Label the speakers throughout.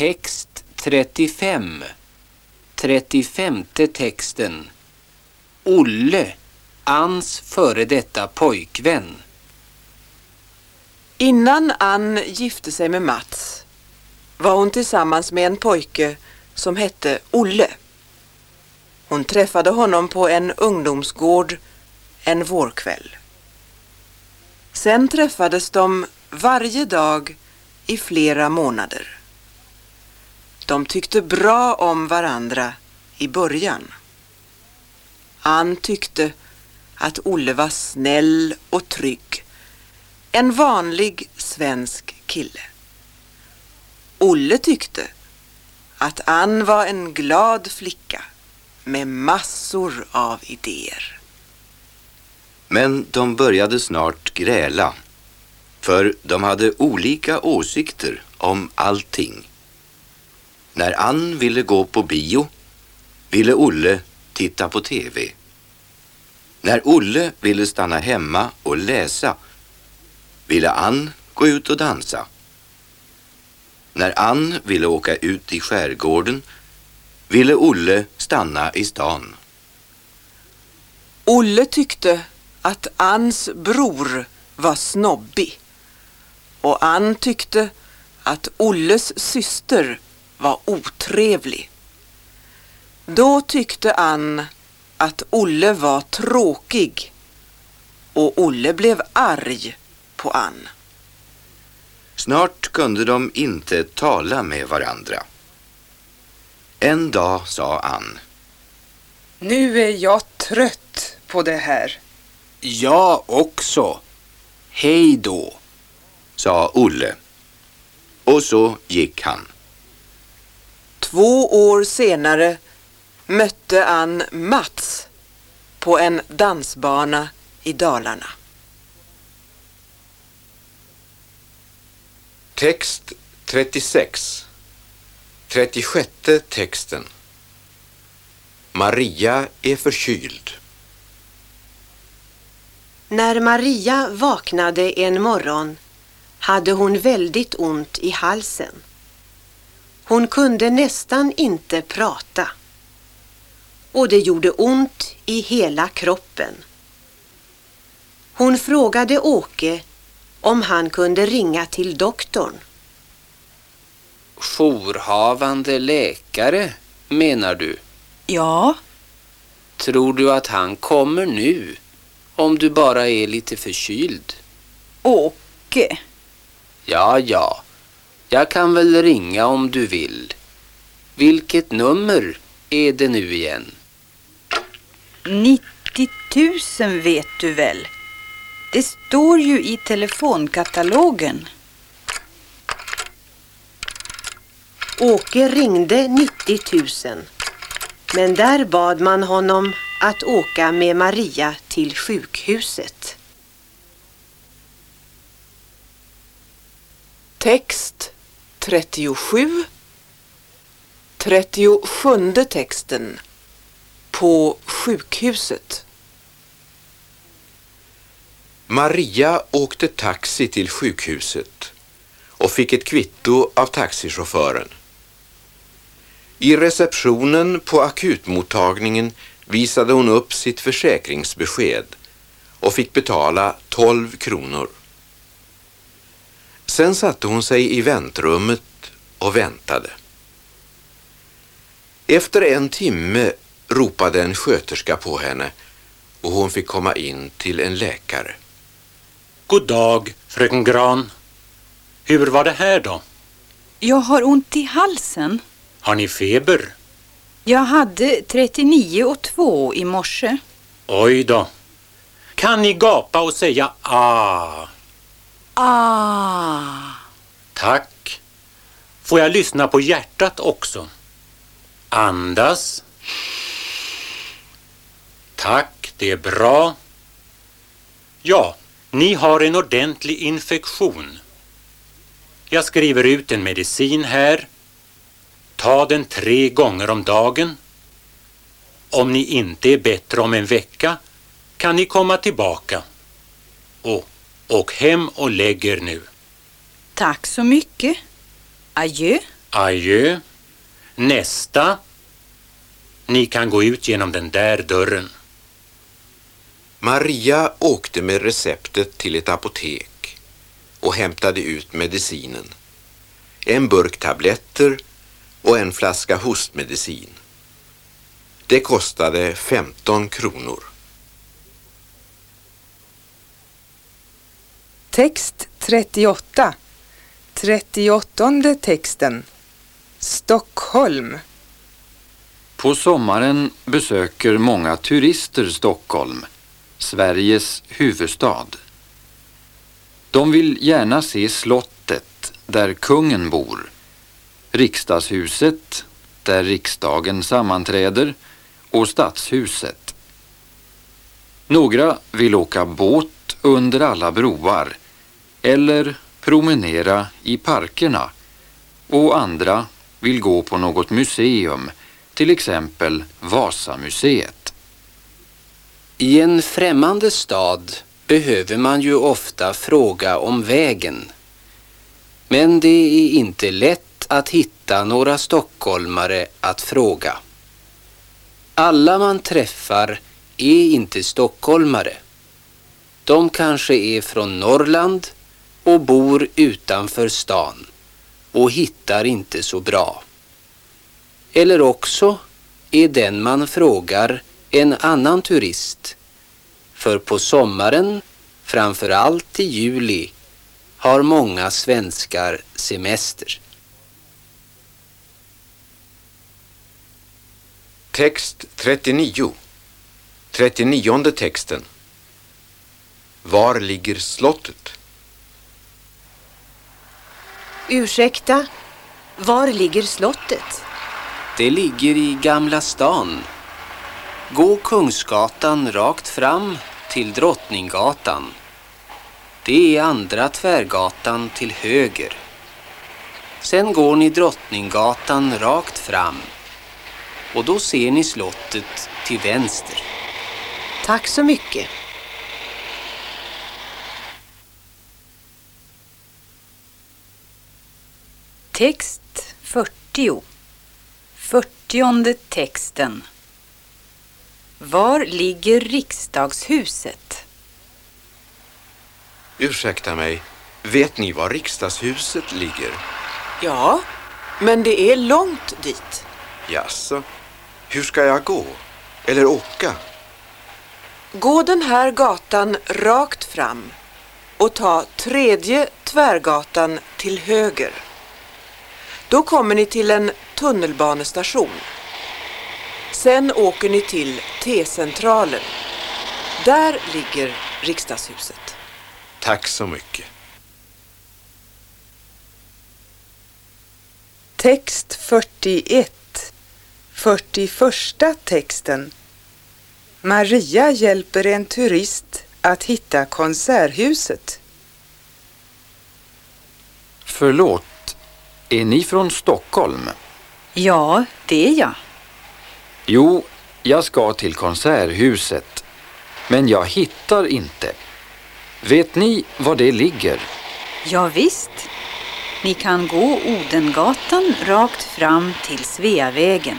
Speaker 1: Text 35. 35 texten. Olle, Anns före detta pojkvän.
Speaker 2: Innan Ann gifte sig med Mats var hon tillsammans med en pojke som hette Olle. Hon träffade honom på en ungdomsgård en vårkväll. Sen träffades de varje dag i flera månader. De tyckte bra om varandra i början. Ann tyckte att Olle var snäll och trygg. En vanlig svensk kille. Olle tyckte att Ann var en glad flicka med massor av idéer.
Speaker 3: Men de började snart gräla. För de hade olika åsikter om allting. När Ann ville gå på bio ville Olle titta på TV. När Olle ville stanna hemma och läsa ville Ann gå ut och dansa. När Ann ville åka ut i skärgården ville Olle stanna i stan.
Speaker 2: Olle tyckte att Anns bror var snobbig och Ann tyckte att Olles syster var otrevlig. Då tyckte Ann att Olle var tråkig och Olle blev arg på Ann.
Speaker 3: Snart kunde de inte tala med varandra. En dag sa Ann.
Speaker 4: Nu är jag trött på det här.
Speaker 1: Jag också. Hej då.
Speaker 3: sa Olle. Och så gick han.
Speaker 2: Två år senare mötte Ann Mats på en dansbana i Dalarna.
Speaker 5: Text 36. 36 texten. Maria är förkyld.
Speaker 6: När Maria vaknade en morgon hade hon väldigt ont i halsen. Hon kunde nästan inte prata. Och det gjorde ont i hela kroppen. Hon frågade Åke om han kunde ringa till doktorn.
Speaker 1: Jourhavande läkare, menar du?
Speaker 7: Ja,
Speaker 1: Tror du att han kommer nu? Om du bara är lite förkyld?
Speaker 7: Åke.
Speaker 1: Ja, ja. Jag kan väl ringa om du vill. Vilket nummer är det nu igen?
Speaker 7: 90 000 vet du väl? Det står ju i telefonkatalogen.
Speaker 6: Åke ringde 90 000. Men där bad man honom att åka med Maria till sjukhuset.
Speaker 2: Text 37 37 texten På sjukhuset
Speaker 5: Maria åkte taxi till sjukhuset och fick ett kvitto av taxichauffören. I receptionen på akutmottagningen visade hon upp sitt försäkringsbesked och fick betala 12 kronor. Sen satte hon sig i väntrummet och väntade. Efter en timme ropade en sköterska på henne och hon fick komma in till en läkare.
Speaker 8: God dag, fröken Gran. Hur var det här då?
Speaker 7: Jag har ont i halsen.
Speaker 8: Har ni feber?
Speaker 7: Jag hade 39 och 2 i morse.
Speaker 8: Oj då. Kan ni gapa och säga ah?
Speaker 7: Ah.
Speaker 8: Tack. Får jag lyssna på hjärtat också? Andas. Tack, det är bra. Ja, ni har en ordentlig infektion. Jag skriver ut en medicin här. Ta den tre gånger om dagen. Om ni inte är bättre om en vecka kan ni komma tillbaka. Och åk hem och lägg er nu.
Speaker 7: Tack så mycket. Adjö.
Speaker 8: Adjö. Nästa. Ni kan gå ut genom den där dörren.
Speaker 5: Maria åkte med receptet till ett apotek och hämtade ut medicinen. En burk tabletter och en flaska hostmedicin. Det kostade 15 kronor.
Speaker 4: Text 38. 38 texten. Stockholm.
Speaker 1: På sommaren besöker många turister Stockholm, Sveriges huvudstad. De vill gärna se slottet där kungen bor, riksdagshuset där riksdagen sammanträder och stadshuset. Några vill åka båt under alla broar eller promenera i parkerna och andra vill gå på något museum, till exempel Vasamuseet.
Speaker 9: I en främmande stad behöver man ju ofta fråga om vägen. Men det är inte lätt att hitta några stockholmare att fråga. Alla man träffar är inte stockholmare. De kanske är från Norrland och bor utanför stan och hittar inte så bra. Eller också är den man frågar en annan turist. För på sommaren, framför allt i juli, har många svenskar semester.
Speaker 5: Text 39. 39 texten. Var ligger slottet?
Speaker 6: Ursäkta, var ligger slottet?
Speaker 9: Det ligger i Gamla stan. Gå Kungsgatan rakt fram till Drottninggatan. Det är andra tvärgatan till höger. Sen går ni Drottninggatan rakt fram och då ser ni slottet till vänster.
Speaker 6: Tack så mycket.
Speaker 7: Text 40. Fyrtionde texten. Var ligger riksdagshuset?
Speaker 5: Ursäkta mig, vet ni var riksdagshuset ligger?
Speaker 2: Ja, men det är långt dit.
Speaker 5: Jaså, hur ska jag gå? Eller åka?
Speaker 2: Gå den här gatan rakt fram och ta tredje tvärgatan till höger. Då kommer ni till en tunnelbanestation. Sen åker ni till T-centralen. Där ligger riksdagshuset.
Speaker 5: Tack så mycket.
Speaker 4: Text 41. 41 texten. Maria hjälper en turist att hitta konserthuset.
Speaker 1: Förlåt, är ni från Stockholm?
Speaker 7: Ja, det är jag.
Speaker 1: Jo, jag ska till konserthuset, men jag hittar inte. Vet ni var det ligger?
Speaker 7: Ja, visst. Ni kan gå Odengatan rakt fram till Sveavägen.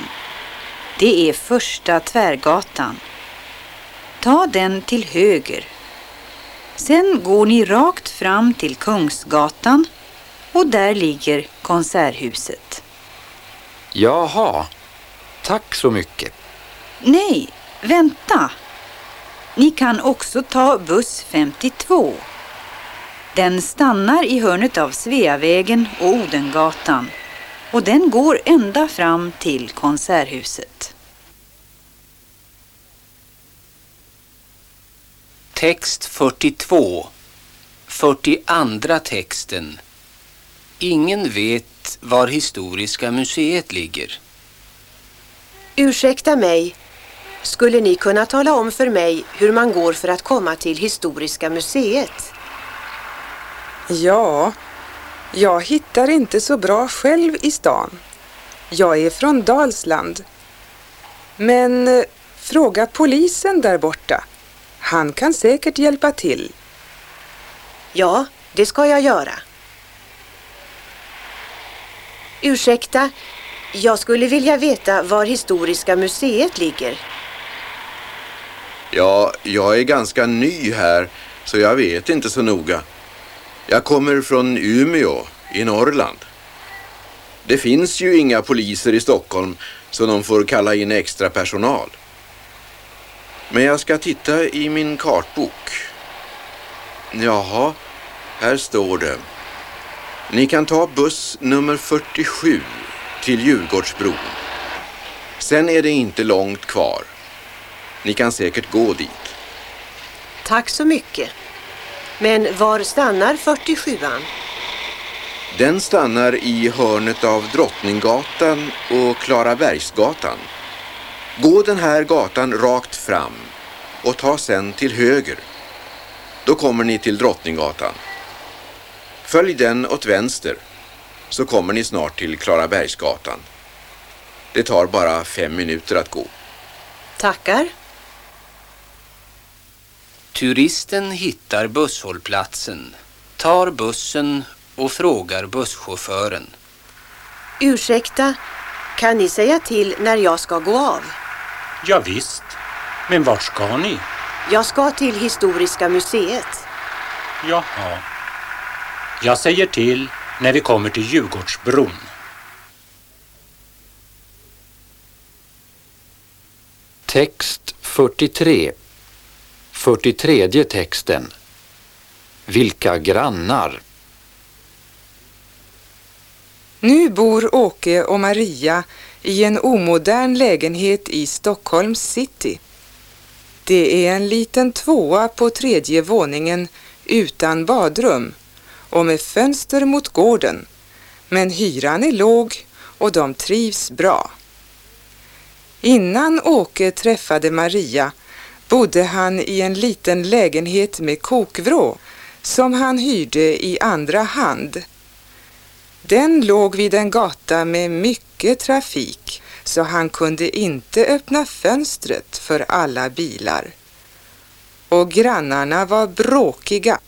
Speaker 7: Det är första tvärgatan. Ta den till höger. Sen går ni rakt fram till Kungsgatan och där ligger konserthuset.
Speaker 1: Jaha, tack så mycket.
Speaker 7: Nej, vänta. Ni kan också ta buss 52. Den stannar i hörnet av Sveavägen och Odengatan och den går ända fram till konserthuset.
Speaker 9: Text 42. 42 texten. Ingen vet var Historiska museet ligger.
Speaker 6: Ursäkta mig, skulle ni kunna tala om för mig hur man går för att komma till Historiska museet?
Speaker 4: Ja, jag hittar inte så bra själv i stan. Jag är från Dalsland. Men eh, fråga polisen där borta. Han kan säkert hjälpa till.
Speaker 6: Ja, det ska jag göra. Ursäkta, jag skulle vilja veta var Historiska museet ligger.
Speaker 5: Ja, jag är ganska ny här så jag vet inte så noga. Jag kommer från Umeå i Norrland. Det finns ju inga poliser i Stockholm så de får kalla in extra personal. Men jag ska titta i min kartbok. Jaha, här står det. Ni kan ta buss nummer 47 till Djurgårdsbron. Sen är det inte långt kvar. Ni kan säkert gå dit.
Speaker 6: Tack så mycket. Men var stannar 47an?
Speaker 5: Den stannar i hörnet av Drottninggatan och Klarabergsgatan. Gå den här gatan rakt fram och ta sen till höger. Då kommer ni till Drottninggatan. Följ den åt vänster så kommer ni snart till Klarabergsgatan. Det tar bara fem minuter att gå.
Speaker 6: Tackar.
Speaker 9: Turisten hittar busshållplatsen, tar bussen och frågar busschauffören.
Speaker 6: Ursäkta, kan ni säga till när jag ska gå av?
Speaker 8: Ja, visst. Men vart ska ni?
Speaker 6: Jag ska till Historiska museet.
Speaker 8: Jaha. Jag säger till när vi kommer till Djurgårdsbron.
Speaker 1: Text 43. 43 texten. Vilka grannar?
Speaker 4: Nu bor Åke och Maria i en omodern lägenhet i Stockholms city. Det är en liten tvåa på tredje våningen utan badrum och med fönster mot gården. Men hyran är låg och de trivs bra. Innan Åke träffade Maria bodde han i en liten lägenhet med kokvrå som han hyrde i andra hand. Den låg vid en gata med mycket trafik så han kunde inte öppna fönstret för alla bilar. Och grannarna var bråkiga.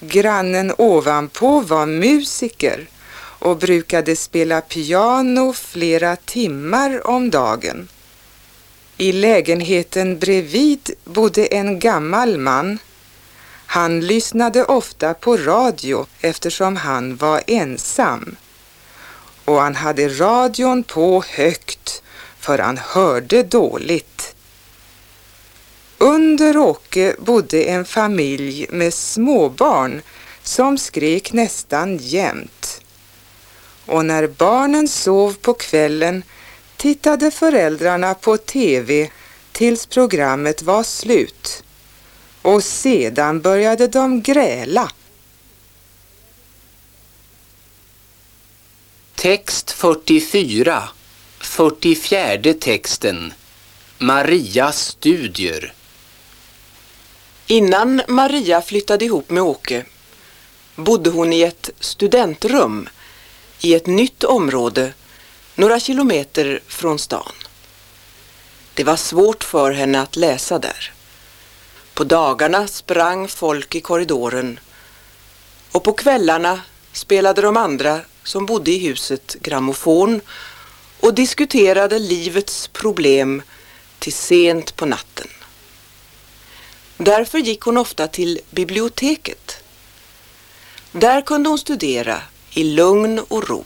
Speaker 4: Grannen ovanpå var musiker och brukade spela piano flera timmar om dagen. I lägenheten bredvid bodde en gammal man. Han lyssnade ofta på radio eftersom han var ensam. Och han hade radion på högt för han hörde dåligt. Under Åke bodde en familj med småbarn som skrek nästan jämt. Och när barnen sov på kvällen tittade föräldrarna på TV tills programmet var slut. Och sedan började de gräla.
Speaker 9: Text 44. 44 texten. Marias studier.
Speaker 2: Innan Maria flyttade ihop med Åke bodde hon i ett studentrum i ett nytt område några kilometer från stan. Det var svårt för henne att läsa där. På dagarna sprang folk i korridoren och på kvällarna spelade de andra som bodde i huset grammofon och diskuterade livets problem till sent på natten. Därför gick hon ofta till biblioteket. Där kunde hon studera i lugn och ro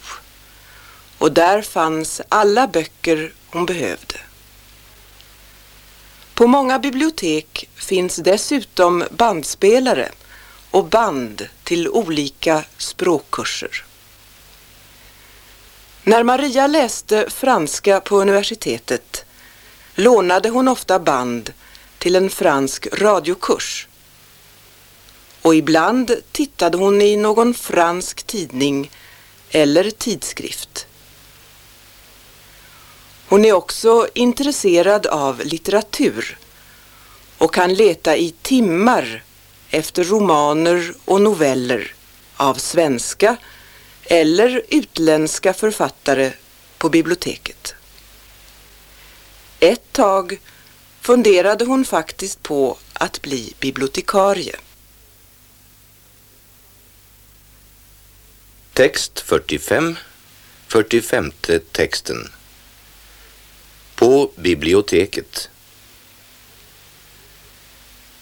Speaker 2: och där fanns alla böcker hon behövde. På många bibliotek finns dessutom bandspelare och band till olika språkkurser. När Maria läste franska på universitetet lånade hon ofta band till en fransk radiokurs. Och ibland tittade hon i någon fransk tidning eller tidskrift. Hon är också intresserad av litteratur och kan leta i timmar efter romaner och noveller av svenska eller utländska författare på biblioteket. Ett tag funderade hon faktiskt på att bli bibliotekarie.
Speaker 3: Text 45. 45 texten. På biblioteket.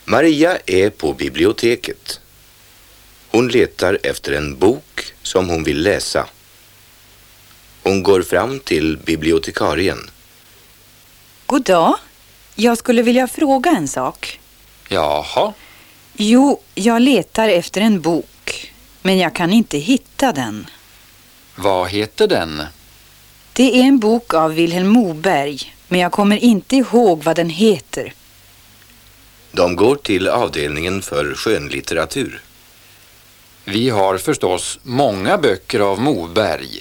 Speaker 3: Maria är på biblioteket. Hon letar efter en bok som hon vill läsa. Hon går fram till bibliotekarien.
Speaker 7: God dag. Jag skulle vilja fråga en sak.
Speaker 1: Jaha,
Speaker 7: Jo, jag letar efter en bok, men jag kan inte hitta den.
Speaker 1: vad heter den?
Speaker 7: Det är en bok av Vilhelm Moberg, men jag kommer inte ihåg vad den heter.
Speaker 3: De går till avdelningen för skönlitteratur.
Speaker 1: Vi har förstås många böcker av Moberg.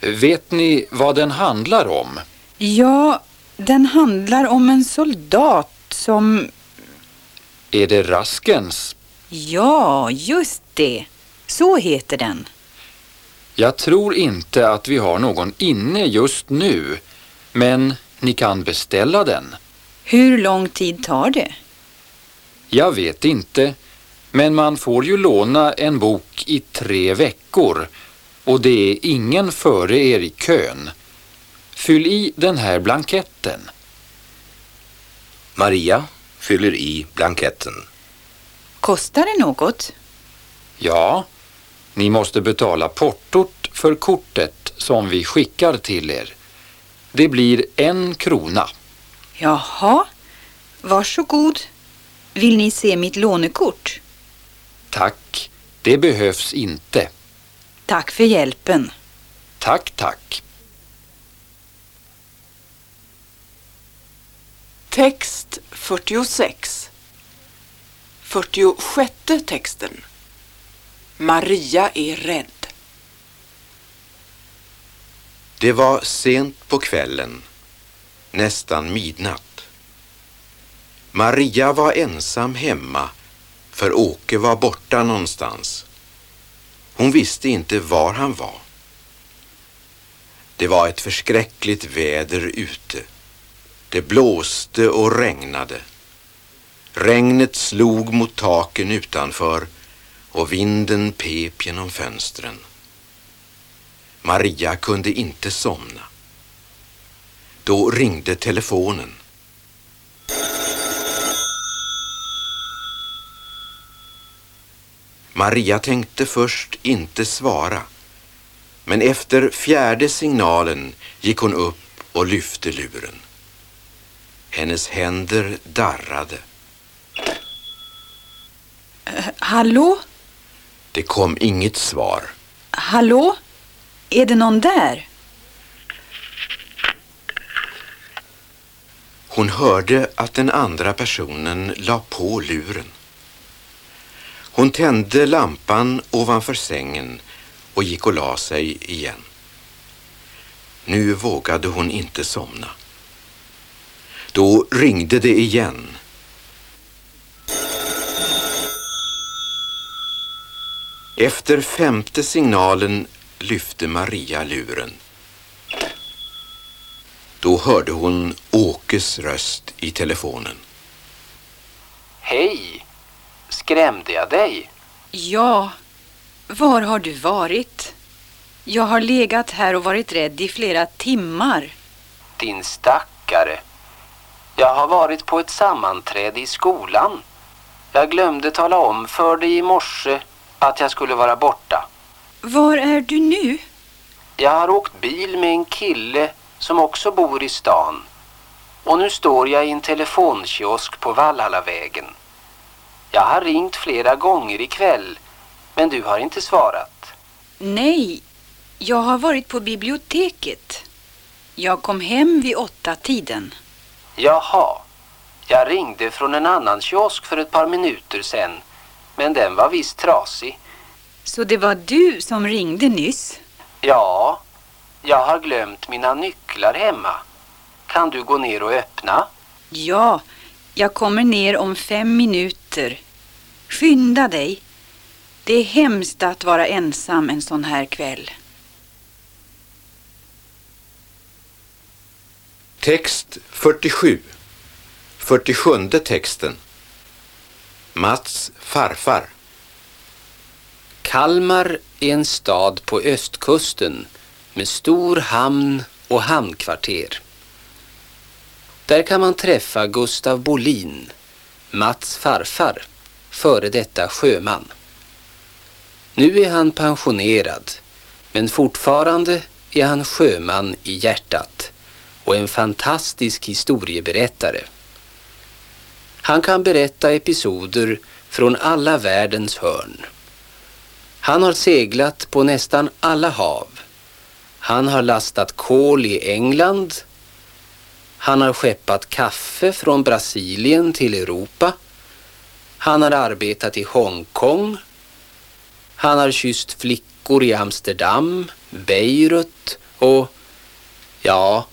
Speaker 1: Vet ni vad den handlar om?
Speaker 7: Ja, den handlar om en soldat som...
Speaker 1: Är det Raskens?
Speaker 7: Ja, just det. Så heter den.
Speaker 1: Jag tror inte att vi har någon inne just nu, men ni kan beställa den.
Speaker 7: Hur lång tid tar det?
Speaker 1: Jag vet inte, men man får ju låna en bok i tre veckor och det är ingen före er i kön. Fyll i den här blanketten.
Speaker 3: Maria fyller i blanketten.
Speaker 7: Kostar det något?
Speaker 1: Ja, ni måste betala portot för kortet som vi skickar till er. Det blir en krona.
Speaker 7: Jaha, varsågod. Vill ni se mitt lånekort?
Speaker 1: Tack, det behövs inte.
Speaker 7: Tack för hjälpen.
Speaker 1: Tack, tack.
Speaker 2: Text 46. 46 texten. Maria är rädd.
Speaker 5: Det var sent på kvällen, nästan midnatt. Maria var ensam hemma för Åke var borta någonstans. Hon visste inte var han var. Det var ett förskräckligt väder ute. Det blåste och regnade. Regnet slog mot taken utanför och vinden pep genom fönstren. Maria kunde inte somna. Då ringde telefonen. Maria tänkte först inte svara. Men efter fjärde signalen gick hon upp och lyfte luren. Hennes händer darrade.
Speaker 7: Hallå?
Speaker 5: Det kom inget svar.
Speaker 7: Hallå? Är det någon där?
Speaker 5: Hon hörde att den andra personen la på luren. Hon tände lampan ovanför sängen och gick och la sig igen. Nu vågade hon inte somna. Då ringde det igen. Efter femte signalen lyfte Maria luren. Då hörde hon Åkes röst i telefonen.
Speaker 9: Hej! Skrämde jag dig?
Speaker 7: Ja, var har du varit? Jag har legat här och varit rädd i flera timmar.
Speaker 9: Din stackare. Jag har varit på ett sammanträde i skolan. Jag glömde tala om för dig i morse att jag skulle vara borta.
Speaker 7: Var är du nu?
Speaker 9: Jag har åkt bil med en kille som också bor i stan. Och nu står jag i en telefonkiosk på Valhallavägen. Jag har ringt flera gånger ikväll, men du har inte svarat.
Speaker 7: Nej, jag har varit på biblioteket. Jag kom hem vid åtta tiden.
Speaker 9: Jaha, jag ringde från en annan kiosk för ett par minuter sedan, men den var visst trasig.
Speaker 7: Så det var du som ringde nyss?
Speaker 9: Ja, jag har glömt mina nycklar hemma. Kan du gå ner och öppna?
Speaker 7: Ja, jag kommer ner om fem minuter. Skynda dig. Det är hemskt att vara ensam en sån här kväll.
Speaker 5: Text 47. 47 texten. Mats farfar.
Speaker 9: Kalmar är en stad på östkusten med stor hamn och hamnkvarter. Där kan man träffa Gustav Bolin, Mats farfar, före detta sjöman. Nu är han pensionerad, men fortfarande är han sjöman i hjärtat och en fantastisk historieberättare. Han kan berätta episoder från alla världens hörn. Han har seglat på nästan alla hav. Han har lastat kol i England. Han har skeppat kaffe från Brasilien till Europa. Han har arbetat i Hongkong. Han har kysst flickor i Amsterdam, Beirut och ja,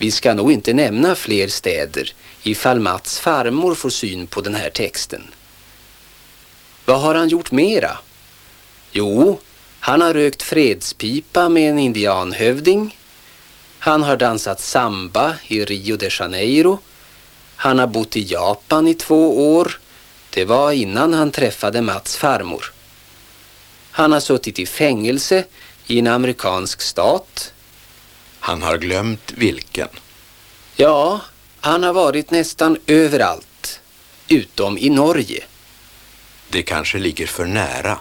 Speaker 9: vi ska nog inte nämna fler städer ifall Mats farmor får syn på den här texten. Vad har han gjort mera? Jo, han har rökt fredspipa med en indianhövding. Han har dansat samba i Rio de Janeiro. Han har bott i Japan i två år. Det var innan han träffade Mats farmor. Han har suttit i fängelse i en amerikansk stat.
Speaker 5: Han har glömt vilken.
Speaker 9: Ja, han har varit nästan överallt, utom i Norge.
Speaker 5: Det kanske ligger för nära.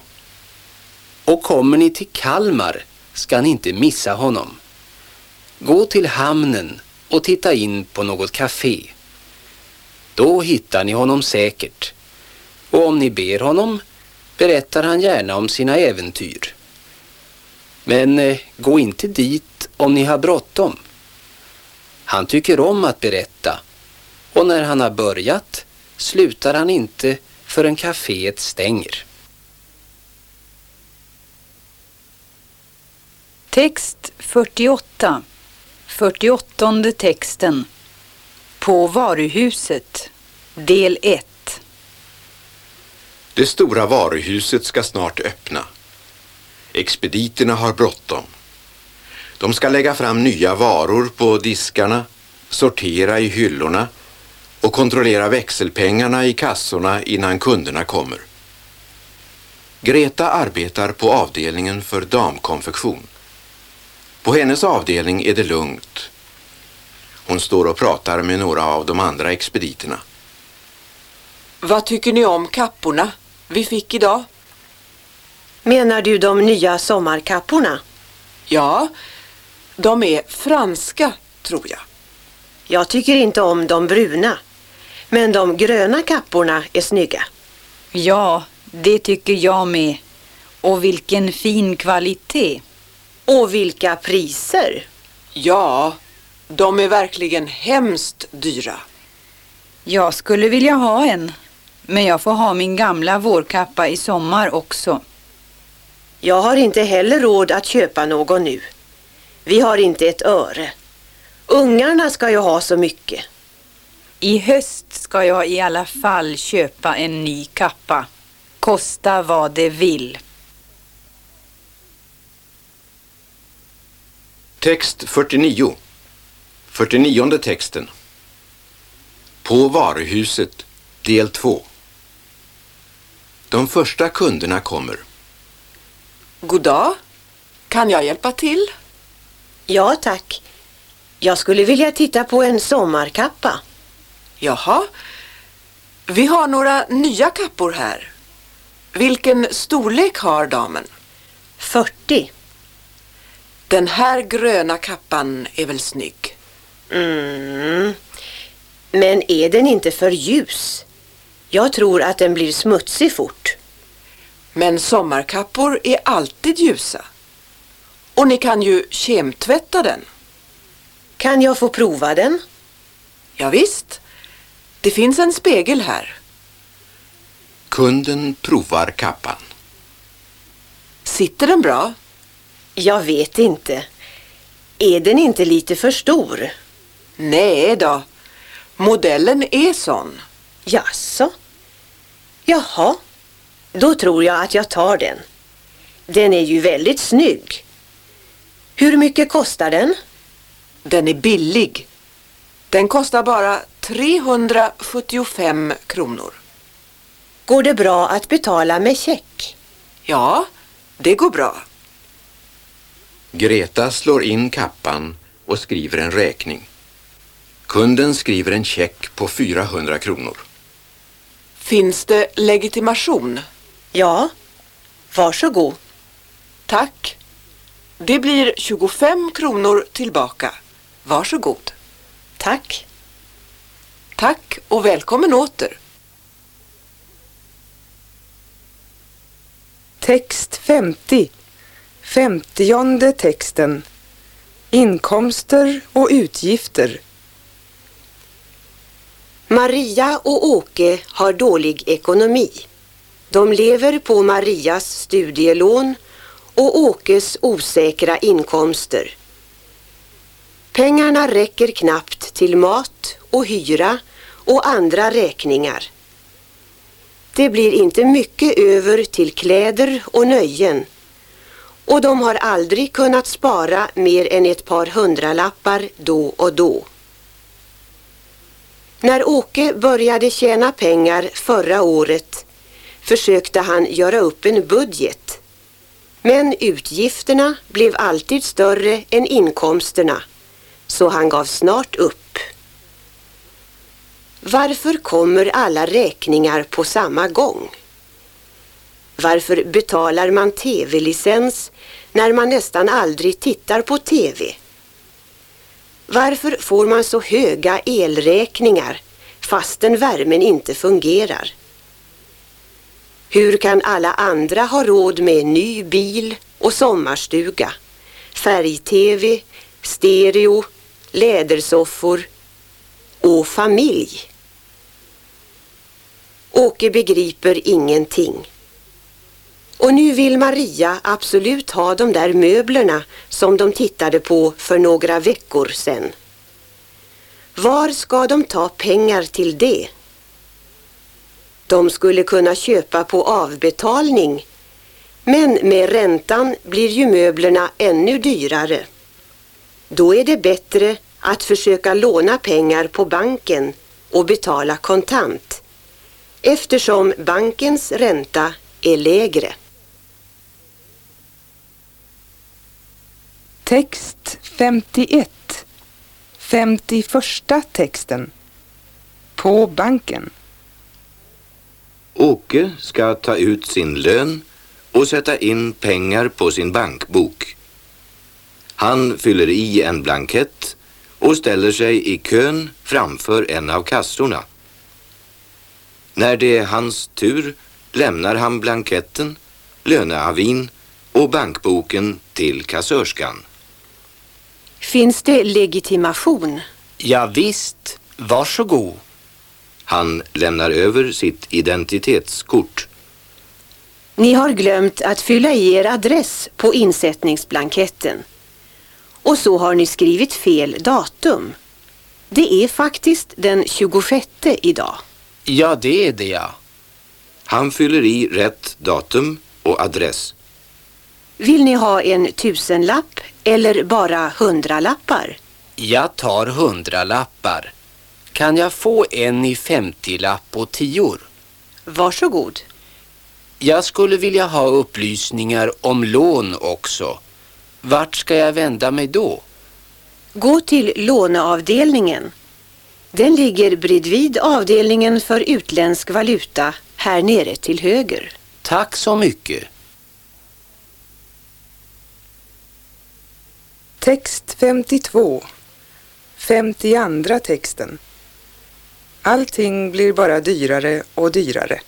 Speaker 9: Och kommer ni till Kalmar ska ni inte missa honom. Gå till hamnen och titta in på något café. Då hittar ni honom säkert. Och om ni ber honom berättar han gärna om sina äventyr. Men eh, gå inte dit om ni har bråttom. Han tycker om att berätta och när han har börjat slutar han inte förrän kaféet stänger.
Speaker 7: Text 48. 48 texten. På varuhuset. Del 1.
Speaker 5: Det stora varuhuset ska snart öppna. Expediterna har bråttom. De ska lägga fram nya varor på diskarna, sortera i hyllorna och kontrollera växelpengarna i kassorna innan kunderna kommer. Greta arbetar på avdelningen för damkonfektion. På hennes avdelning är det lugnt. Hon står och pratar med några av de andra expediterna.
Speaker 2: Vad tycker ni om kapporna vi fick idag?
Speaker 6: Menar du de nya sommarkapporna?
Speaker 2: Ja, de är franska, tror jag.
Speaker 6: Jag tycker inte om de bruna. Men de gröna kapporna är snygga.
Speaker 7: Ja, det tycker jag med. Och vilken fin kvalitet.
Speaker 6: Och vilka priser!
Speaker 2: Ja, de är verkligen hemskt dyra.
Speaker 7: Jag skulle vilja ha en. Men jag får ha min gamla vårkappa i sommar också.
Speaker 6: Jag har inte heller råd att köpa någon nu. Vi har inte ett öre. Ungarna ska ju ha så mycket.
Speaker 7: I höst ska jag i alla fall köpa en ny kappa. Kosta vad det vill.
Speaker 5: Text 49. 49 texten. På varuhuset, del 2. De första kunderna kommer.
Speaker 2: God dag. Kan jag hjälpa till?
Speaker 6: Ja, tack. Jag skulle vilja titta på en sommarkappa.
Speaker 2: Jaha. Vi har några nya kappor här. Vilken storlek har damen?
Speaker 6: 40.
Speaker 2: Den här gröna kappan är väl snygg?
Speaker 6: Mm. Men är den inte för ljus? Jag tror att den blir smutsig fort.
Speaker 2: Men sommarkappor är alltid ljusa. Och ni kan ju kemtvätta den.
Speaker 6: Kan jag få prova den?
Speaker 2: Ja, visst. Det finns en spegel här.
Speaker 5: Kunden provar kappan.
Speaker 2: Sitter den bra?
Speaker 6: Jag vet inte. Är den inte lite för stor?
Speaker 2: Nej då. Modellen är sån.
Speaker 6: Jaså? Jaha, då tror jag att jag tar den. Den är ju väldigt snygg. Hur mycket kostar den?
Speaker 2: Den är billig. Den kostar bara 375 kronor.
Speaker 6: Går det bra att betala med check?
Speaker 2: Ja, det går bra.
Speaker 5: Greta slår in kappan och skriver en räkning. Kunden skriver en check på 400 kronor.
Speaker 2: Finns det legitimation?
Speaker 6: Ja, varsågod.
Speaker 2: Tack. Det blir 25 kronor tillbaka. Varsågod.
Speaker 6: Tack.
Speaker 2: Tack och välkommen åter.
Speaker 4: Text 50. Femtionde texten. Inkomster och utgifter.
Speaker 6: Maria och Åke har dålig ekonomi. De lever på Marias studielån och Åkes osäkra inkomster. Pengarna räcker knappt till mat och hyra och andra räkningar. Det blir inte mycket över till kläder och nöjen och de har aldrig kunnat spara mer än ett par hundralappar då och då. När Åke började tjäna pengar förra året försökte han göra upp en budget. Men utgifterna blev alltid större än inkomsterna så han gav snart upp. Varför kommer alla räkningar på samma gång? Varför betalar man tv-licens när man nästan aldrig tittar på tv? Varför får man så höga elräkningar fastän värmen inte fungerar? Hur kan alla andra ha råd med ny bil och sommarstuga, färg-tv, stereo, lädersoffor och familj? Åke begriper ingenting. Och nu vill Maria absolut ha de där möblerna som de tittade på för några veckor sedan. Var ska de ta pengar till det? De skulle kunna köpa på avbetalning men med räntan blir ju möblerna ännu dyrare. Då är det bättre att försöka låna pengar på banken och betala kontant eftersom bankens ränta är lägre.
Speaker 4: Text 51. Femtioförsta texten. På banken.
Speaker 3: Åke ska ta ut sin lön och sätta in pengar på sin bankbok. Han fyller i en blankett och ställer sig i kön framför en av kassorna. När det är hans tur lämnar han blanketten, löneavin och bankboken till kassörskan.
Speaker 6: Finns det legitimation?
Speaker 9: Ja, visst, varsågod.
Speaker 3: Han lämnar över sitt identitetskort.
Speaker 6: Ni har glömt att fylla i er adress på insättningsblanketten. Och så har ni skrivit fel datum. Det är faktiskt den 26 idag.
Speaker 9: Ja, det är det ja.
Speaker 3: Han fyller i rätt datum och adress.
Speaker 6: Vill ni ha en tusenlapp eller bara hundralappar?
Speaker 9: Jag tar hundralappar. Kan jag få en i femtiolapp och tior?
Speaker 6: Varsågod.
Speaker 9: Jag skulle vilja ha upplysningar om lån också. Vart ska jag vända mig då?
Speaker 6: Gå till låneavdelningen. Den ligger bredvid avdelningen för utländsk valuta här nere till höger.
Speaker 9: Tack så mycket.
Speaker 4: Text 52. Femtioandra texten. Allting blir bara dyrare och dyrare.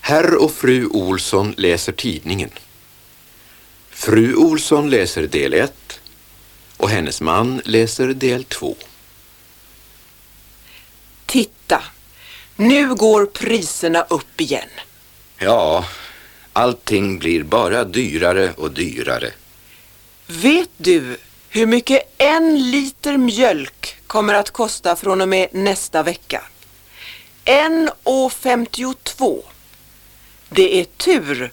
Speaker 5: Herr och fru Olsson läser tidningen. Fru Olsson läser del 1 och hennes man läser del 2.
Speaker 2: Titta, nu går priserna upp igen.
Speaker 3: Ja, allting blir bara dyrare och dyrare.
Speaker 2: Vet du hur mycket en liter mjölk kommer att kosta från och med nästa vecka? 1,52. Det är tur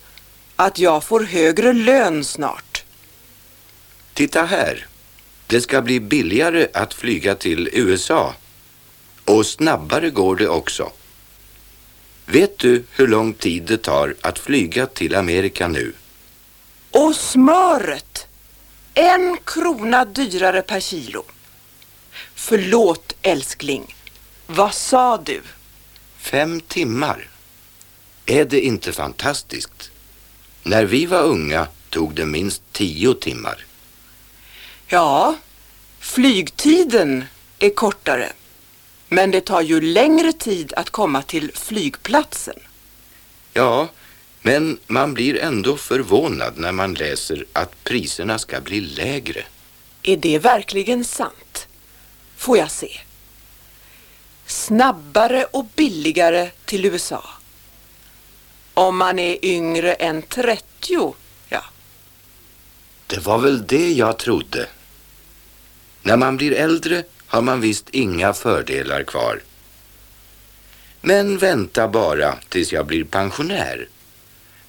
Speaker 2: att jag får högre lön snart.
Speaker 3: Titta här. Det ska bli billigare att flyga till USA. Och snabbare går det också. Vet du hur lång tid det tar att flyga till Amerika nu?
Speaker 2: Och smöret! En krona dyrare per kilo. Förlåt älskling. Vad sa du?
Speaker 3: Fem timmar. Är det inte fantastiskt? När vi var unga tog det minst tio timmar.
Speaker 2: Ja, flygtiden är kortare. Men det tar ju längre tid att komma till flygplatsen.
Speaker 3: Ja, men man blir ändå förvånad när man läser att priserna ska bli lägre.
Speaker 2: Är det verkligen sant? Får jag se. Snabbare och billigare till USA. Om man är yngre än 30, ja.
Speaker 3: Det var väl det jag trodde. När man blir äldre har man visst inga fördelar kvar. Men vänta bara tills jag blir pensionär.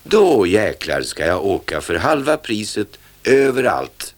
Speaker 3: Då jäklar ska jag åka för halva priset överallt